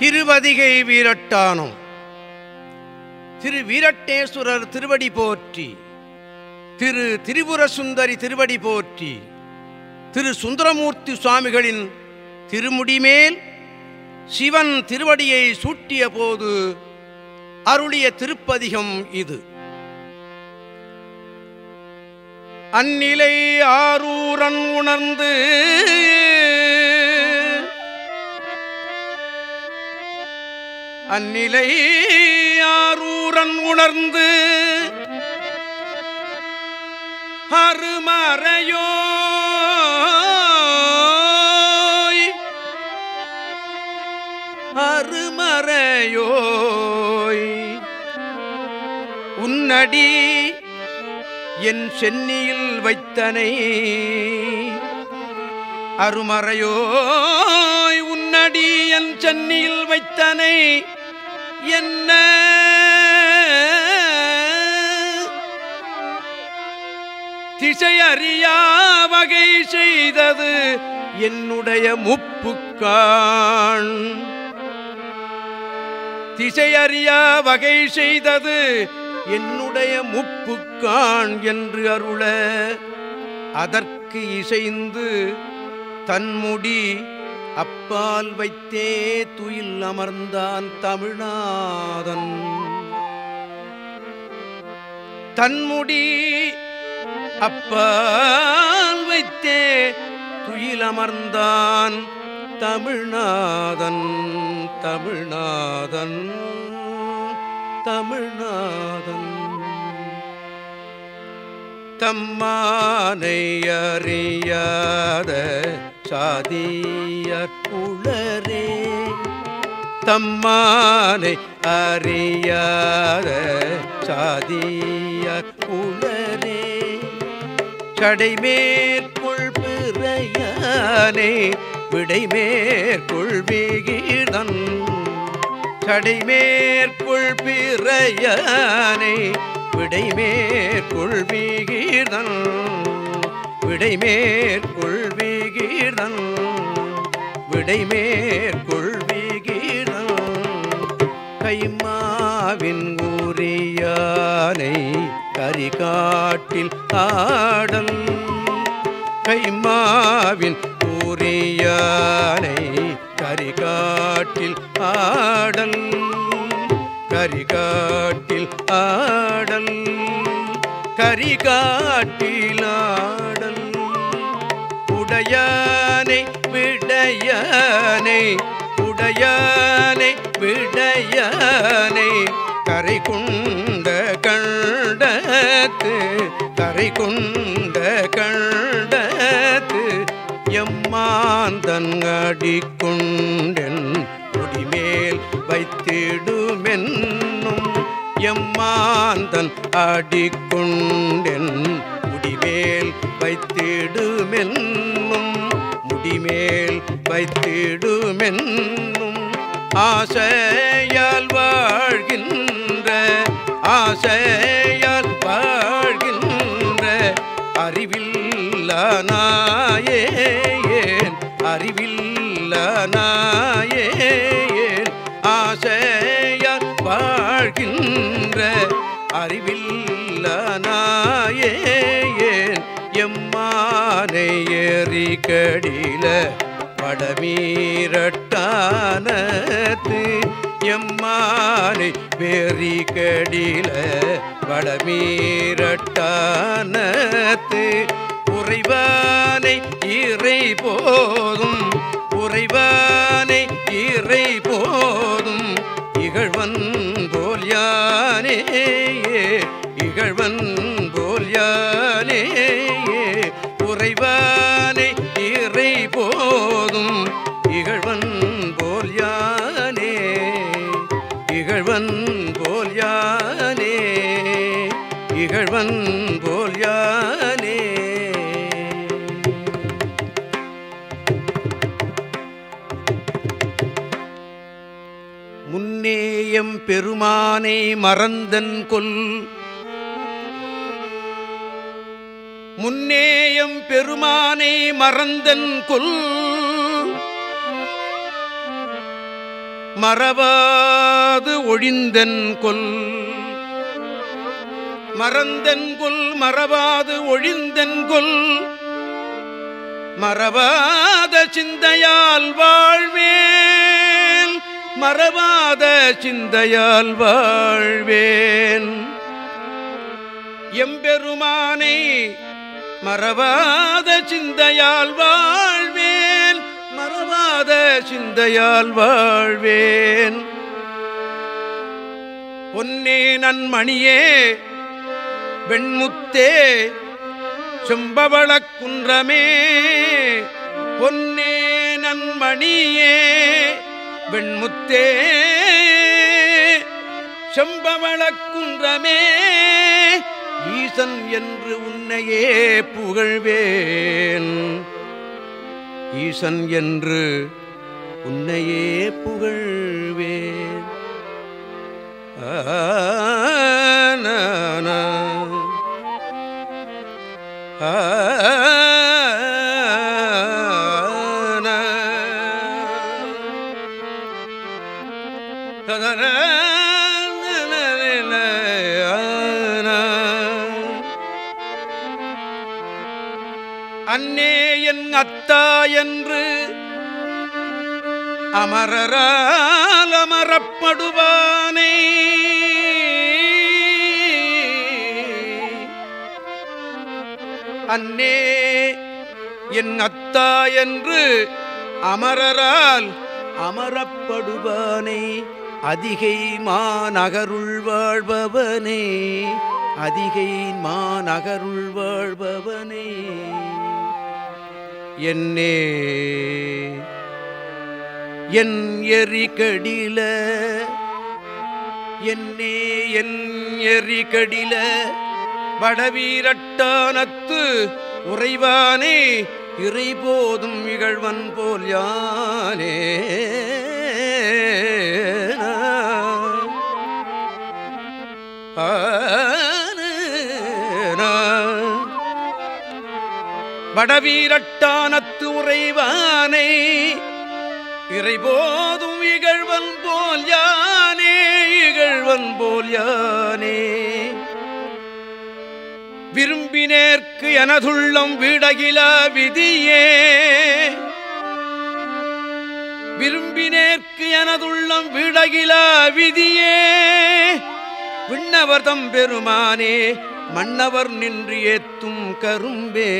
திருவதிகை வீரட்டானம். திரு வீரட்டேஸ்வரர் திருவடி போற்றி. திரு திரிபுர சுந்தரி திருவடி போற்றி. திரு சுந்தரமூர்த்தி சுவாமிகளின் திருமுடிமேல் சிவன் திருவடியை சூட்டிய போது அருளிய திருப்பதிகம் இது. அந்நிலை ஆரூரன் உணர்ந்து அந்நிலை ஆரூரன் உணர்ந்து அருமறையோய் அருமறையோய் உன்னடி என் சென்னியில் வைத்தனை அருமறையோய் உன்னடி என் சென்னியில் வைத்தனை என்ன? திசையறியா வகை செய்தது என்னுடைய முப்புக்கான். திசையறியா வகை செய்தது என்னுடைய முப்புக்கான் என்று அருள அதற்கு இசைந்து தன்முடி அப்பால் வைத்தே துயில் அமர்ந்தான் தமிழ்நாதன். தன்முடி அப்பால் வைத்தே துயில் அமர்ந்தான் தமிழ்நாதன். தமிழ்நாதன் தமிழ்நாதன். தம்மானை அறியாத சாதியற் புலரே தம்மானை அறியாத சாதியற் புலரே சடைமேற்கொள் பிறையானே விடைமேற்குள் விகிதன் சடைமேற்குள் பிறையானே விடைமேற்குள் விகிதன் விடைமேற்குள் வீகீர்தன் விடைமேற்குள் வீகீர்தன் கைமாவின் ஊரியானை கரிகாட்டில் ஆடல் கைமாவின் ஊரியானை கரிகாட்டில் ஆடல் கரிகாட்டில் ஆடல். கரிகாட்டிலாடல். உடையானை விடையானை உடையானை விடையானை கரை கொண்ட கண்டத்து கரை கொண்ட கண்டத்து எம்மாந்தன் அடிக்கொண்டென் கொடிமேல் வைத்திடுமென்னும். எம்மாந்தன் அடிக்கொண்டென் முடிமேல் வைத்திடுமென்னும் முடிமேல் வைத்திடுமென்னும். ஆசையால் வாழ்கின்ற ஆசையால் வாழ்கின்ற அறிவில்லானாயே. எறிகடில வடமீரட்டானத்து எம்மானை வெறி கடில வடமீரட்டானத்து உறைவானை இறை போதும் உறைவானை இறை போதும் இகழ்வன் போல் யானே இகழ்வன் போல் யானே தேவன் போல் யானே. முன்னேயம் பெருமானை மறந்தன் கொல். முன்னேயம் பெருமானை மறந்தன் கொல். மறவாது ஒழிந்தன் கொல். மறந்தென்குல் மறவாது ஒழிந்தென்குல் மறவாத சிந்தையால் வாழ்வேன் மறவாத சிந்தையால் வாழ்வேன். எம்பெருமானை மறவாத சிந்தையால் வாழ்வேன் மறவாத சிந்தையால் வாழ்வேன். பொன்னே நன்மணியே வெண்முத்தே செம்பவள குன்றமே பொன்னே நன்மணியே வெண்முத்தே செம்பவள குன்றமே ஈசன் என்று உன்னையே புகழ்வேன். ஈசன் என்று உன்னையே புகழ்வேன். ஆன அன்னே என் அத்தா என்று அமரரால் அமரப்படுவானே. அன்னே என் அத்தா என்று அமரரால் அமரப்படுவானே அதிகை மாநகருள் வாழ்பவனே அதிகை மாநகருள் வாழ்பவனே. என்னே என் எரி கடில என்னே என் எரி கடில வடவீரட்டானத்து உறைவானே இறை போதும் இகழ்வன் போல் யானே. வடவீரட்டானத்து உறைவானே இறைபோதும் இகழ்வன் போல் யானே இகழ்வன் போல் யானே. விரும்பினேற்கு எனதுள்ளம் வீடகில விதியே. விரும்பினேற்கு எனதுள்ளம் வீடகில விதியே. விண்ணவர்தம் பெருமானே மன்னவர் நின்று ஏத்தும் கரும்பே.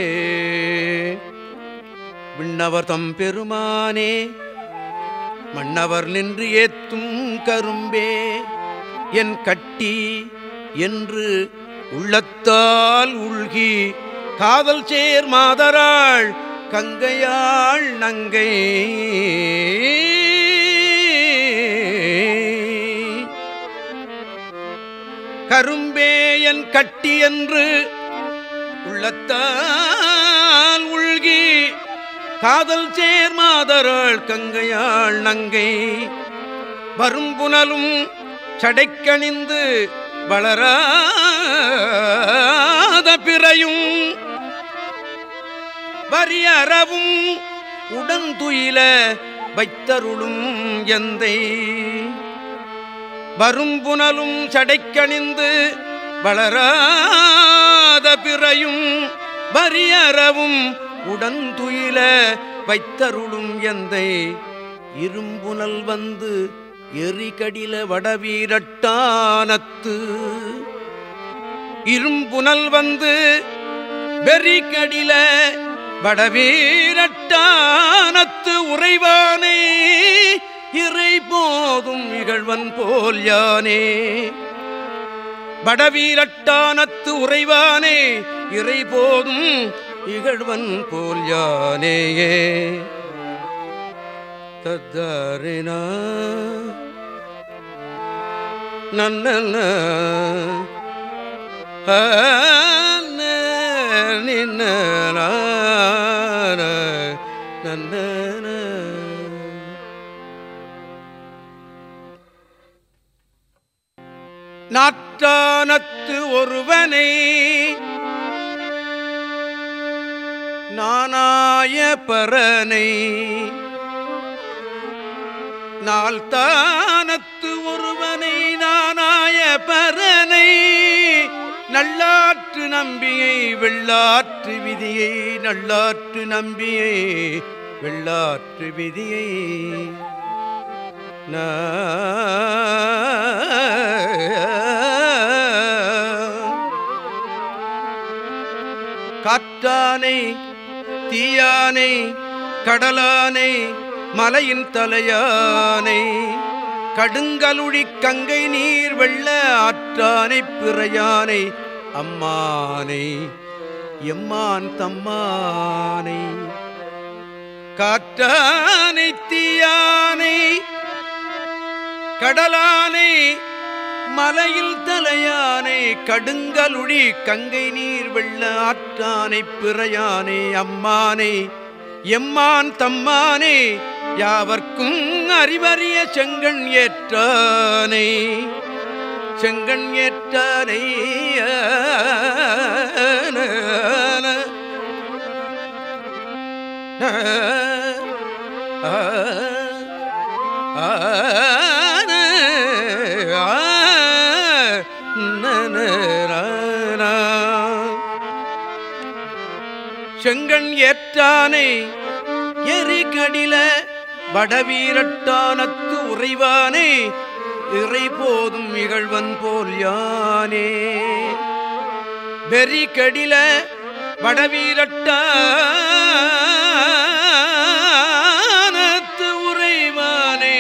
விண்ணவர்தம் பெருமானே மன்னவர் நின்று ஏத்தும் கரும்பே. என் கட்டி என்று உள்ளத்தால் உள்கி காதல் சேர் மாதராள் கங்கையாள் நங்கை. கரும்பேயன் கட்டி என்று உள்ளத்தால் உள்கி காதல் சேர் மாதராள் கங்கையாள் நங்கை. வரும்புனலும் சடைக்கணிந்து வளராத பிறையும் வரியறவும் உடந்துயில வைத்தருளும் எந்தை. வரும்புனலும் சடைக்கணிந்து வளராத பிறையும் வரியறவும் உடந்துயில வைத்தருளும் எந்தை. இரும்புனல் வந்து எரிகடில வடவீரட்டானத்து. இரும்புனல் வந்து வெறிகடில வடவீரட்டானத்து உறைவானே. இறை போதும் இகழ்வன் போல் யானே. வடவீரட்டானத்து உறைவானே. இறை போதும் இகழ்வன் போல் யானேயே. தத்தரினா நன்ன நின்ன நன்ன நாட்டானத்து ஒருவனை. நானாய பரனை. நாள் தானத்து ஒருவனை நானாய பரனை நல்லாற்று நம்பியை வெள்ளாற்று விதியை நல்லாற்று நம்பியை வெள்ளாற்று விதியை. காற்றானை தீயானை கடலானை மலையின் தலையானை கடுங்கலுழி கங்கை நீர் வெள்ள ஆற்றானை பிறையானை அம்மானை எம்மான் தம்மானை. காற்றானை தீயானை கடலானை மலையில் தலையானை கடுங்கலுழி கங்கை நீர் வெள்ள ஆற்றானை பிறையானை அம்மானை எம்மான் தம்மானே யாவர்க்கும் அறிவறிய செங்கண் ஏற்றானை. செங்கண் ஏற்றானை. செங்கண் ஏற்றானை எரி கடில வடவீரட்டானத்து உறைவானே இறை போதும் இகழ்வன் போல் யானே. வெறி கடில வடவீரட்டானத்து உறைவானே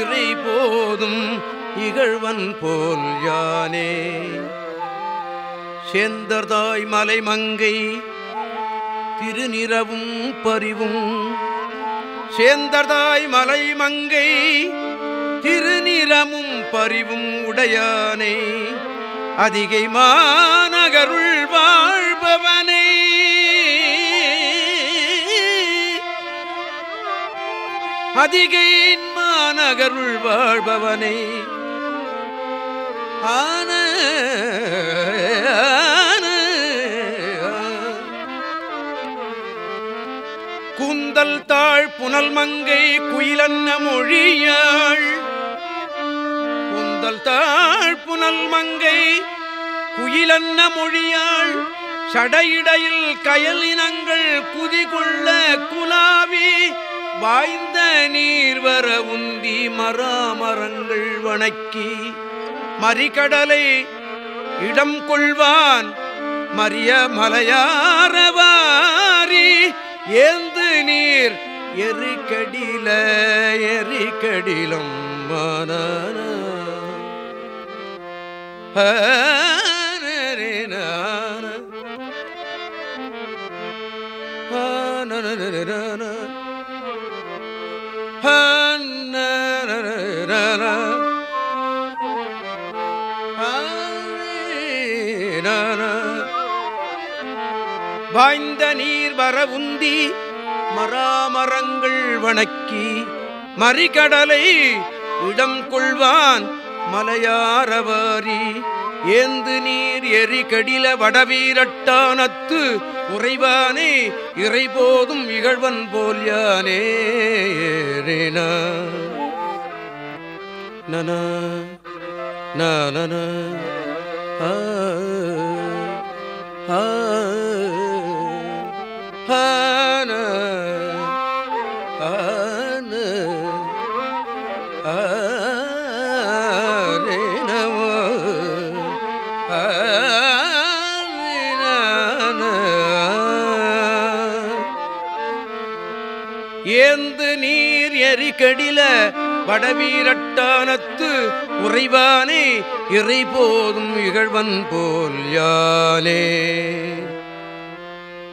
இறை போதும் இகழ்வன் போல் யானே. சேந்தர்தாய் மலை மங்கை திருநிறவும் பறிவும் சேந்தர்தாய் மலை மங்கை திருநிறமும் பரிவும் உடையானை. அதிகை மாநகருள் வாழ்பவனை. அதிகை மாநகருள் வாழ்பவனை. ஆன கூந்தல் தாழ் புனல் மங்கை குயிலன்ன மொழியாள். கூந்தல் தாழ் புனல் மங்கை குயிலன்ன மொழியாள். சடையிடையில் கயலினங்கள் குதிகொள்ள குலாவி. வாய்ந்த நீர் வர உந்தி மராமரங்கள் வணக்கி. மறிகடலை இடம் கொள்வான் மரிய மலையாரவாரி. ஏந்த நீர் எரிக்கடிலும் எரிகடிலம் வாய்ந்த நீர் வர உந்தி மராமரங்கள் வணக்கி மறிகடலை இடம் கொள்வான் மலையாரவாரி. ஏந்து நீர் எரிகடில வடவீரட்டானத்து உறைவானே இறைபோதும் இகழ்வன் போல் யானே ஏறினா நன நன ஆ ஆ ஆன கெடில வடவீரட்டானத்து உறைவானே இறை போதும் இகழ்வன் போல் யானே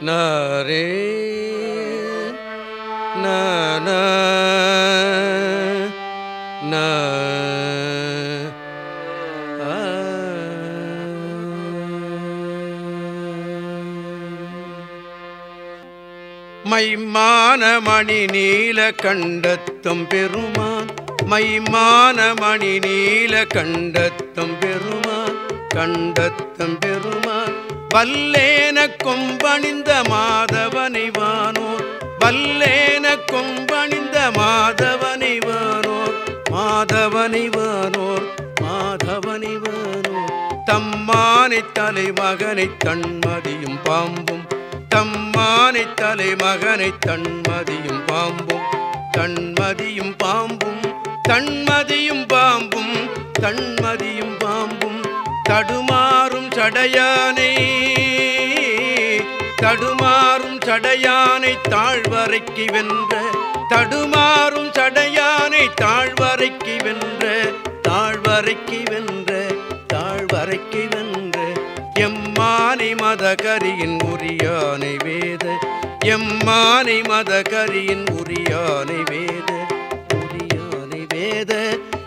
நாரே நான மைமான மணி நீல கண்டத்தம் பெருமான். மைமான மணி நீல கண்டத்தம் பெருமான். கண்டத்தம் பெருமான். வல்லேன கொம்பணிந்த மாதவனை வானோர். வல்லேன கொம்பணிந்த மாதவனை வானோர். மாதவனை வானோர் மாதவனை வானோர். தம்மானை தலைமகனை தன்மதியும் பாம்பும் தம்மானை தலை மகனை தன்மதியும் பாம்பும் தன்மதியும் பாம்பும் தன்மதியும் பாம்பும் தன்மதியும் பாம்பும். தடுமாறும் சடையானை தடுமாறும் சடையானை தாழ்வரைக்கு வென்ற தடுமாறும் சடையானை தாழ்வரைக்கு வென்ற தாழ்வரைக்கு வென்ற மதகரியின் உரியானை வேத எம்மானை மதகரியின் உரியானை வேத உரியானை வேத.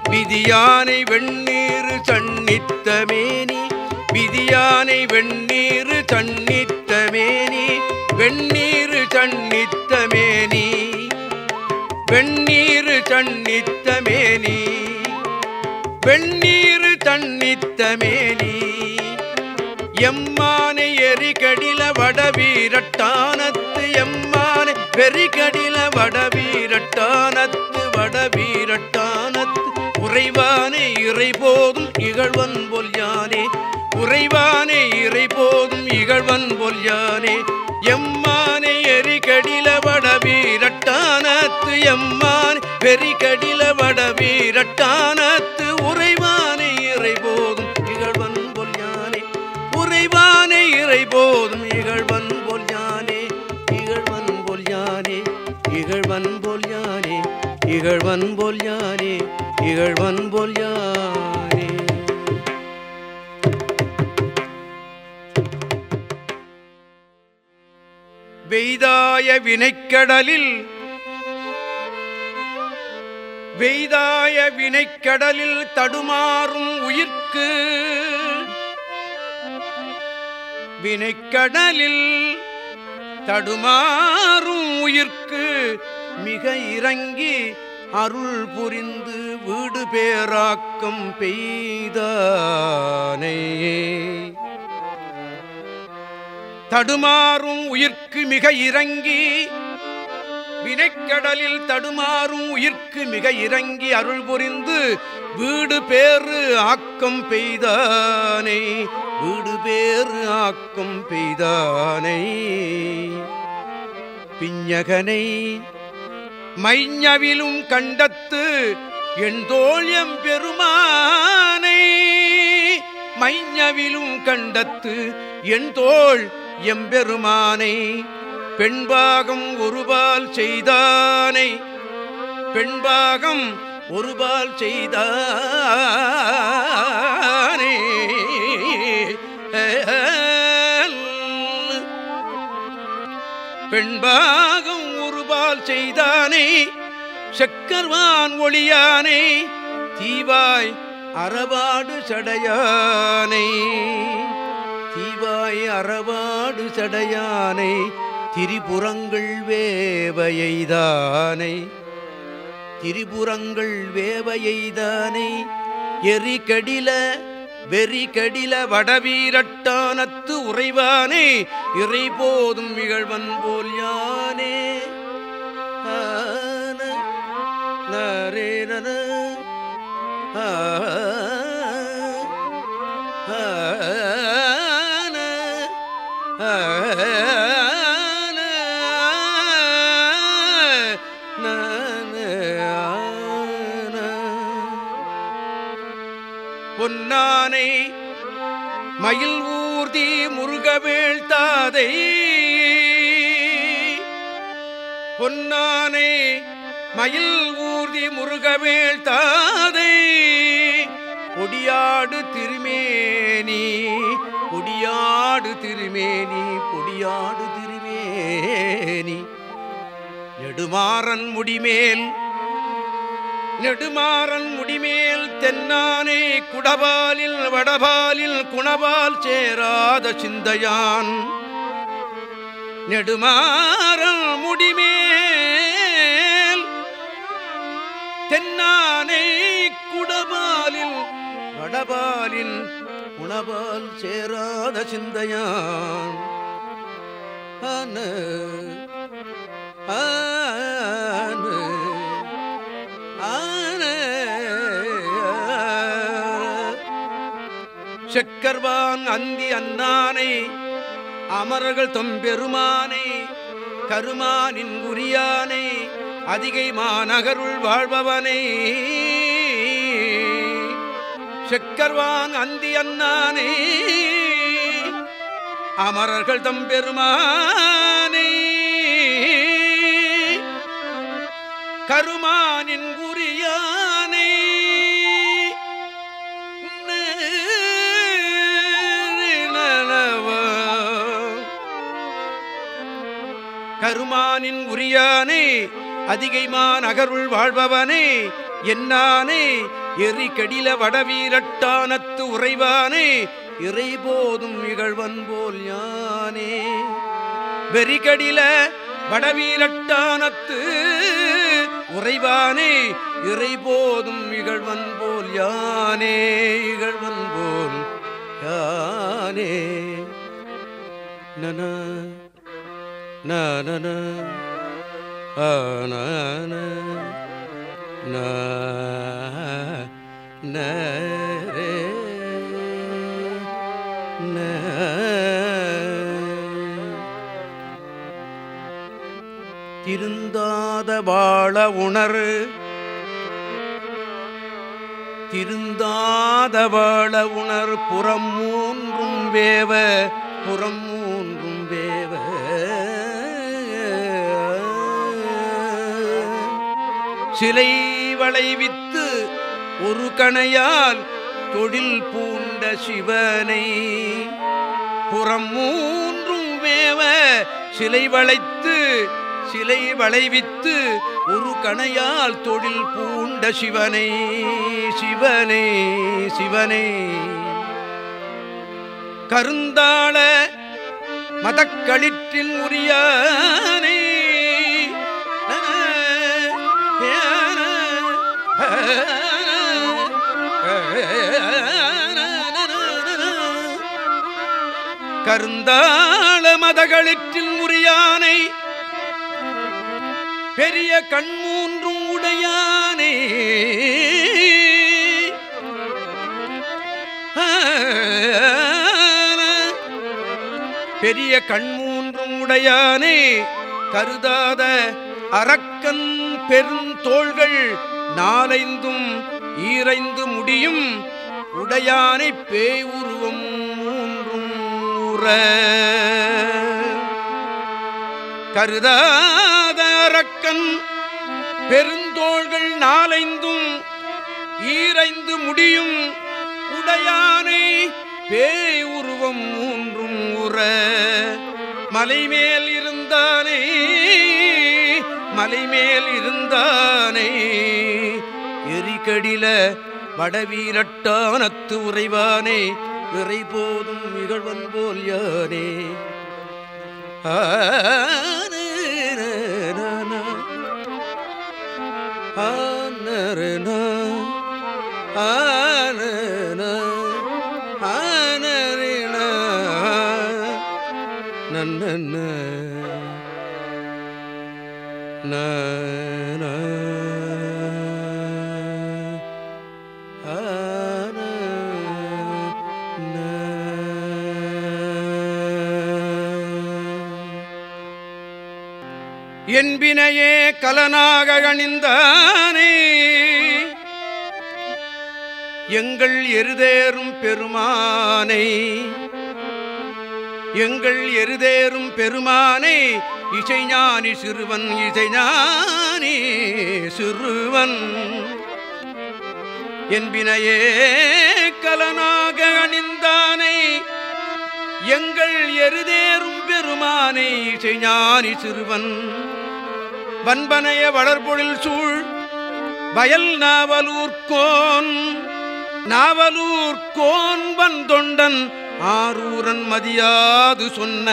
விதியானை வெண்ணீர் சன்னித்த மேனி விதியானை வெண்ணீர் சன்னித்த மேனி வெண்ணீர் சன்னித்த மேனி வெண்ணீர் சன்னித்த மேனி வெண்ணீர் தன்னித்த மேனி. எம்மானை எரிகடில வடவீரட்டானத்து எம்மானை வெறிகடில வடவீரட்டானத்து வடவீரட்டானத்து. உறைவானே இறை போதும் இகழ்வன் பொல்யானே உறைவானே இறை போதும் இகழ்வன் பொல்யானே எம்மானை எரிகடில வடவீரட்டானத்து எம்மான் வெறிகடில வடவீரட்டானத்து உறை இறை போதும் இகழ்வன் போல் யானே இகழ்வன் போல் யானே இகழ்வன் போல் யானே இகழ்வன் போல் யானே இகழ்வன் போல் யானே வெய்தாய வினைக்கடலில் வெய்தாய வினைக்கடலில் தடுமாறும் உயிர்க்கு வினைக்கடலில் தடுமாறும் உயிர்க்கு மிக இறங்கி அருள் புரிந்து வீடு பேராக்கம் பெய்தானே. தடுமாறும் உயிர்க்கு மிக இறங்கி வினைக்கடலில் தடுமாறும் உயிர்க்கு மிக இறங்கி அருள் புரிந்து வீடு பேறு ஆக்கம் பெய்தானை வீடு பேறு ஆக்கம் பெய்தானை. பிஞகனை மைஞவிலும் கண்டத்து என் தோழியம் பெருமானை. மைஞவிலும் கண்டத்து என் தோள் எம்பெருமானை பெண்பாகம் ஒருபால் செய்தானை பெண்பாகம் ஒருபால் செய்தானே. பெண்பாகம் ஒருபால் செய்தானே செக்கர்வான் ஒளியானே தீவாய் அறவாடு சடையானை. தீவாய் அறவாடு சடையானை திரிபுரங்கள் வேவையைதானை. திரிபுரங்கள் வேவையைதானை. எரிகடில வெறிகடில வடவீரட்டானத்து உறைவானே. இறை போதும் இகழ்வன் போல் யானே. ஆன ஆ மயில் ஊர்தி முருகவேள் தாதை. பொன்னானை மயில் ஊர்தி முருகவேள் தாதை. பொடியாடு திருமேனி கொடியாடு திருமேனி கொடியாடு திருமேனி. எடுமாறன் முடிமேல் நெடுமாறன் முடிமேல் தென்னானே குடபாலில் வடபாலில் குணபால் சேராத சிந்தையான். நெடுமாறன் முடிமேல் தென்னானே குடபாலில் வடபாலில் குணபால் சேராத சிந்தையான். ஆன ஆன செக்கர்வான் அந்தி அன்னானை அமரர்கள் தொம்பெருமானை கருமானின் உரியானை அதிகை மாநகருள் வாழ்பவனை. செக்கர்வான் அந்தி அன்னானே அமரர்கள் தம்பெருமானை கருமானின் குறியானை கருமானின் உரியானே அதிகைமான் அகருள் வாழ்பவனே என்னானே எரி கடில வடவீரட்டானத்து உறைவானே இறை போதும் இகழ்வன் போல் யானே. வெறிகடில வடவீரட்டானத்து உறைவானே இறை போதும் இகழ்வன் போல் யானே இகழ்வன் போல் யானே. நன Ah, திருந்தாத வாழ உணர். திருந்தாத வாழ உணர் புறம் மூன்றும் வேவ. புறம் சிலை வளைவித்து ஒரு கணையால் தொழில் பூண்ட சிவனை. புறம் மூன்றும் வேவ சிலை வளைத்து சிலை வளைவித்து ஒரு கணையால் தொழில் பூண்ட சிவனை. சிவனே சிவனே. கருந்தாள மதக்களிற்றில் உரியார் கருந்தாள மதகளிற்றில் உரியானை பெரிய கண்மூன்றும் உடையானே. பெரிய கண்மூன்றும் உடையானே. கருதாத அரக்கன் பெருந்தோள்கள் நாலைந்தும் ஈரைந்து முடியும். உடையானை பேய் கருதாத அரக்கன் பெருந்தோள்கள் நாலைந்தும் ஈரைந்து முடியும் உடையானை பேய் உருவம் மூன்றும் உற மலைமேல் இருந்தானே மலைமேல் இருந்தானே. எரிகடில வடவீரட்டானத்து உறைவானே இறை போதும் இகழ்வன் போல் யானே ஆனரன ஆன ஆனரின என்பினையே கலனாக அணிந்தானே. எங்கள் எருதேறும் பெருமானை எங்கள் எருதேறும் பெருமானை இசைஞானி சிறுவன் இசைஞானி சிறுவன். என்பினையே கலனாக அணிந்தானை எங்கள் எருதேறும் பெருமானை இசைஞானி சிறுவன். வன்பனைய வளர்பொழில் சூழ் வயல் நாவலூர்கோன் நாவலூர்கோன் வந்தொண்டன் ஆரூரன் மதியாது சொன்ன.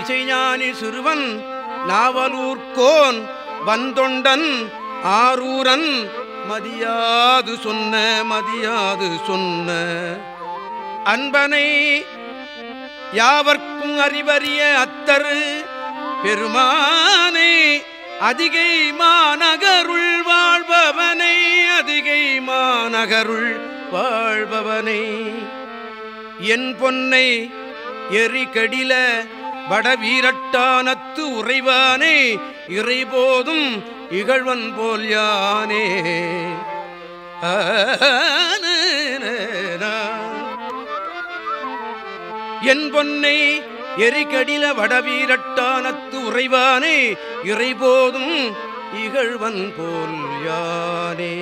இசைஞானி சிறுவன் நாவலூர்கோன் வந்தொண்டன் ஆரூரன் மதியாது சொன்ன மதியாது சொன்ன. அன்பனை யாவர்க்கும் அறிவறிய அத்தரு பெருமான அதிகை மாநகருள் வாழ்பவனை அதிகை மாநகருள் வாழ்பவனை. என் பொன்னை எரிகடில வடவீரட்டானத்து உறைவானே இறைபோதும் இகழ்வன் போல் யானே. என் பொன்னை எரிகடில வடவீரட்டானத்து உறைவானே இறைபோதும் இகழ்வன் போல் யானே.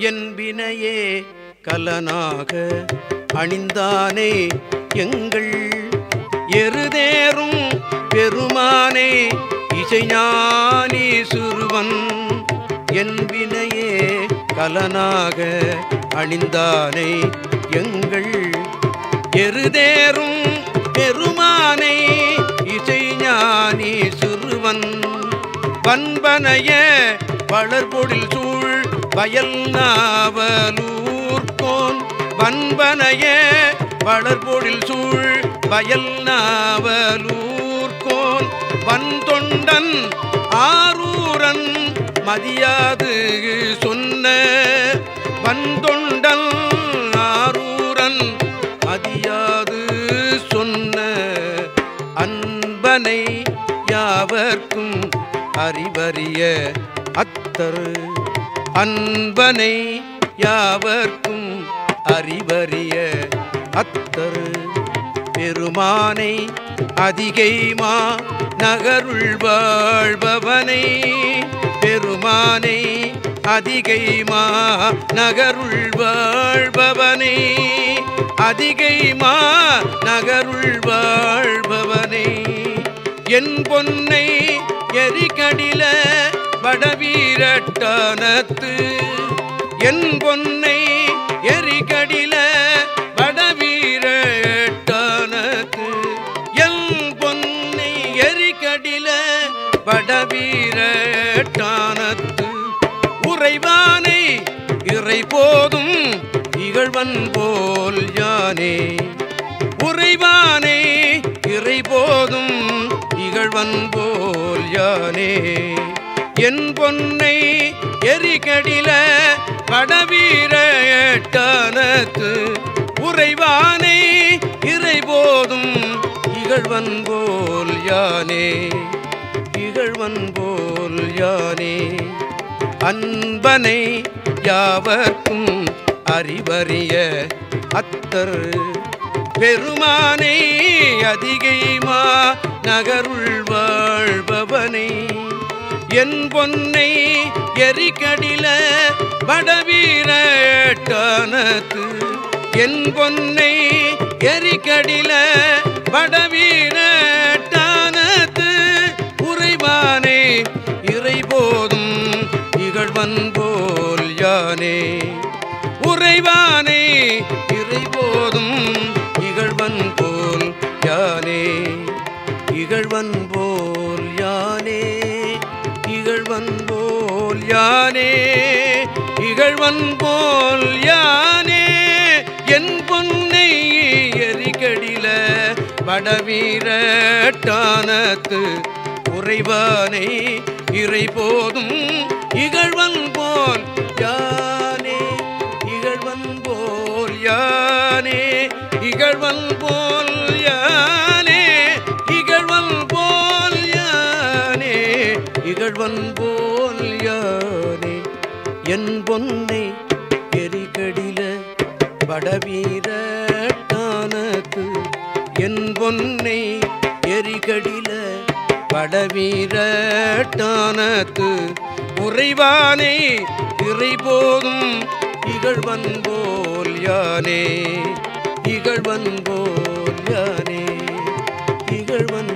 என்பினையே கலனாக அணிந்தானே எங்கள் எருதேறும் பெருமானே இசைஞானி சுருவன் என்பினையே கலனாக அணிந்தானே எங்கள் எருதேறும் பண்பனைய வளர்பொழில் சூழ் வயல் நாவலூர்கோன். பண்பனைய வளர்பொழில் சூழ் வயல் நாவலூர்கோன். வன்தொண்டன் ஆரூரன் மதியாது சொன்ன. வந்தொண்டன் ஆரூரன் மதியாது சொன்ன. அன்பனை யாவர்க்கும் அறிவறிய அத்தரு அன்பனை யாவர்க்கும் அறிவறிய அத்தரு பெருமானை அதிகைமா நகருள் வாழ்பவனை பெருமானை அதிகைமா நகருள் வாழ்பவனை அதிகைமா நகருள் வாழ்பவனை என் பொன்னை எரிகடில வடவீரட்டானத்து. என் பொன்னை எரிகடில வடவீரட்டானத்து. என் பொன்னை எரிகடில வடவீரட்டானத்து. உறைவானை இறை போதும் இகழ்வன் போல் யானே. உறைவானை இறை போதும் இகழ்வன் போல் யானே. என் பொன்னை எரிகடில வடவீரட்டானத்து உறைவானை இறைபோதும் இகழ்வன் போல் யானே. இகழ்வன் போல் யானே. அன்பனை யாவர்க்கும் அறிவறிய அத்தர். பெருமானை அதிகைமா நகருள் வாழ்பவனை என் பொன்னை எரிகடில படவீரட்டானத்து என் பொன்னை எரிகடில படவீரட்டானத்து உறைவானே இறைபோதும் இகழ்வன் போல் யானே. உறைவானே யானே இகழ்வன் போல் யானே என் பொன்னை எரிகடில படவீரட்டானத்து உறைவானை இறை போதும். இகழ்வன் போல் யானே இகழ்வன் போல் யானே இகழ்வன் போல் யானே இகழ்வன் போல் யானே இகழ்வன் போல் என் பொன்னை எரிகடில வடவீரட்டானத்து என் பொன்னை எரிகடில வடவீரட்டானத்து உறைவானே இறை போதும் இகழ்வன் போல் யானே இகழ்வன் போல் யானே இகழ்வன்